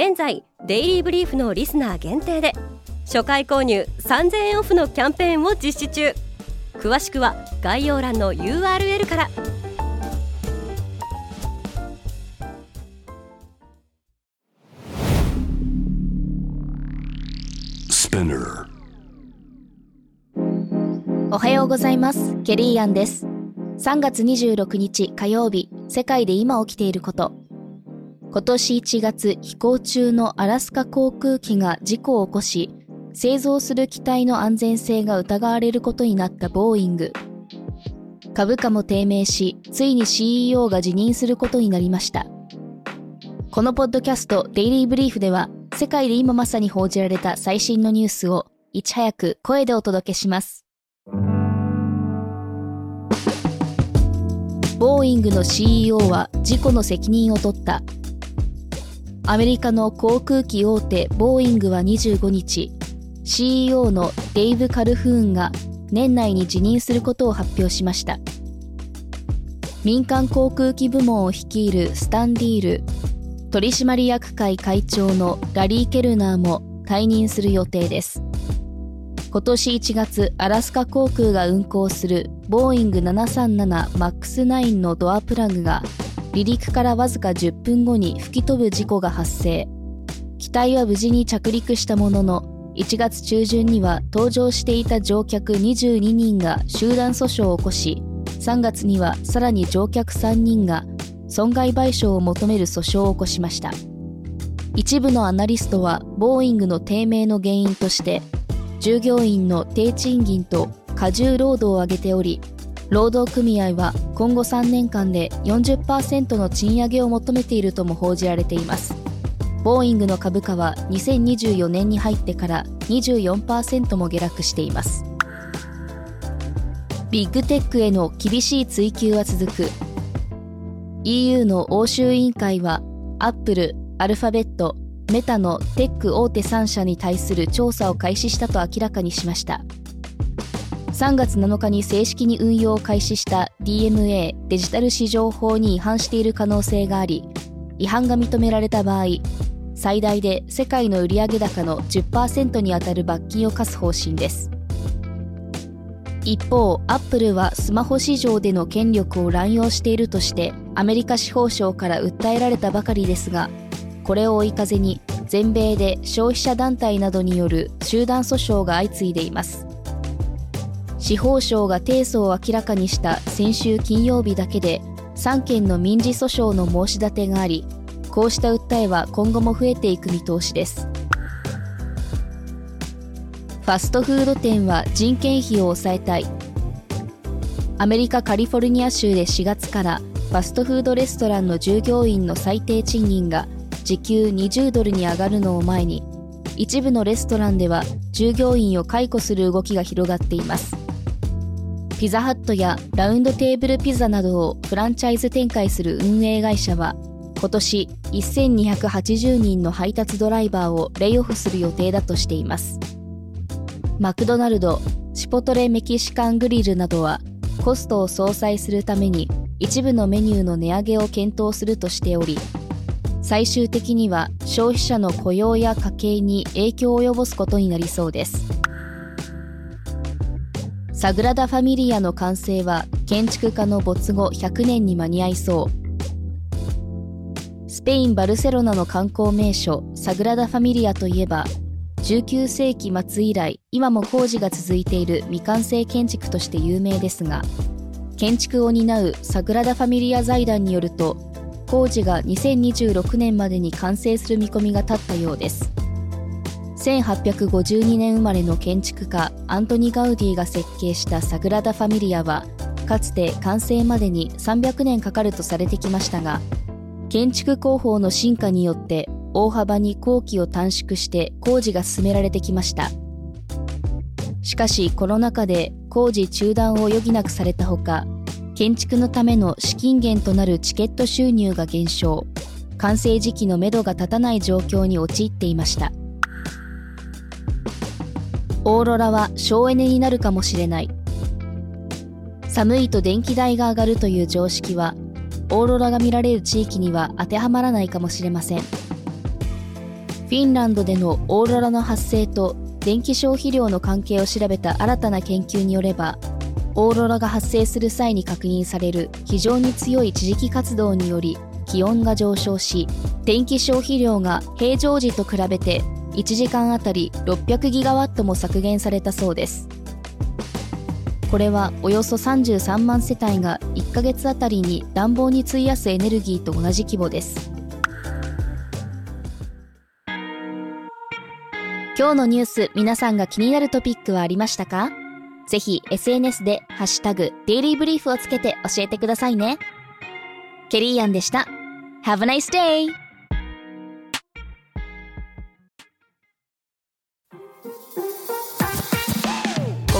現在デイリーブリーフのリスナー限定で初回購入3000円オフのキャンペーンを実施中。詳しくは概要欄の URL から。おはようございます。ケリーアンです。3月26日火曜日世界で今起きていること今年1月飛行中のアラスカ航空機が事故を起こし製造する機体の安全性が疑われることになったボーイング。株価も低迷しついに CEO が辞任することになりました。このポッドキャストデイリーブリーフでは世界で今まさに報じられた最新のニュースをいち早く声でお届けします。ボーイングの CEO は事故の責任を取った。アメリカの航空機大手ボーイングは25日 CEO のデイブ・カルフーンが年内に辞任することを発表しました。民間航空機部門を率いるスタンディール取締役会会長のラリー・ケルナーも退任する予定です。今年1月アラスカ航空が運航するボーイング 737MAX9 のドアプラグが離陸からわずか10分後に吹き飛ぶ事故が発生。機体は無事に着陸したものの1月中旬には搭乗していた乗客22人が集団訴訟を起こし3月にはさらに乗客3人が損害賠償を求める訴訟を起こしました。一部のアナリストはボーイングの低迷の原因として従業員の低賃金と過重労働を挙げており労働組合は今後3年間で40%の賃上げを求めているとも報じられています。ボーイングの株価は2024年に入ってから24%も下落しています。ビッグテックへの厳しい追及は続く。EU の欧州委員会はアップル、アルファベット、メタのテック大手3社に対する調査を開始したと明らかにしました。3月7日に正式に運用を開始した DMA デジタル市場法に違反している可能性があり違反が認められた場合最大で世界の売上高の10%にあたる罰金を課す方針です。一方アップルはスマホ市場での権力を乱用しているとしてアメリカ司法省から訴えられたばかりですがこれを追い風に全米で消費者団体などによる集団訴訟が相次いでいます。司法省が提訴を明らかにした先週金曜日だけで3件の民事訴訟の申し立てがありこうした訴えは今後も増えていく見通しです。ファストフード店は人件費を抑えたい。アメリカカリフォルニア州で4月からファストフードレストランの従業員の最低賃金が時給20ドルに上がるのを前に一部のレストランでは従業員を解雇する動きが広がっています。ピザハットやラウンドテーブルピザなどをフランチャイズ展開する運営会社は今年1280人の配達ドライバーをレイオフする予定だとしています。マクドナルドチポトレメキシカングリルなどはコストを相殺するために一部のメニューの値上げを検討するとしており最終的には消費者の雇用や家計に影響を及ぼすことになりそうです。サグラダ・ファミリアの完成は建築家の没後100年に間に合いそう。スペイン・バルセロナの観光名所サグラダ・ファミリアといえば19世紀末以来今も工事が続いている未完成建築として有名ですが建築を担うサグラダ・ファミリア財団によると工事が2026年までに完成する見込みが立ったようです。1852年生まれの建築家アントニ・ガウディが設計したサグラダ・ファミリアはかつて完成までに300年かかるとされてきましたが建築工法の進化によって大幅に工期を短縮して工事が進められてきました。しかしコロナ禍で工事中断を余儀なくされたほか建築のための資金源となるチケット収入が減少。完成時期のめどが立たない状況に陥っていました。オーロラは省エネになるかもしれない。寒いと電気代が上がるという常識はオーロラが見られる地域には当てはまらないかもしれません。フィンランドでのオーロラの発生と電気消費量の関係を調べた新たな研究によればオーロラが発生する際に確認される非常に強い地磁気活動により気温が上昇し電気消費量が平常時と比べて1時間あたり600ギガワットも削減されたそうですこれはおよそ33万世帯が1ヶ月あたりに暖房に費やすエネルギーと同じ規模です今日のニュース皆さんが気になるトピックはありましたか？ぜひ SNS でハッシュタグデイリーブリーフをつけて教えてくださいね。ケリーアンでした。Have a nice day!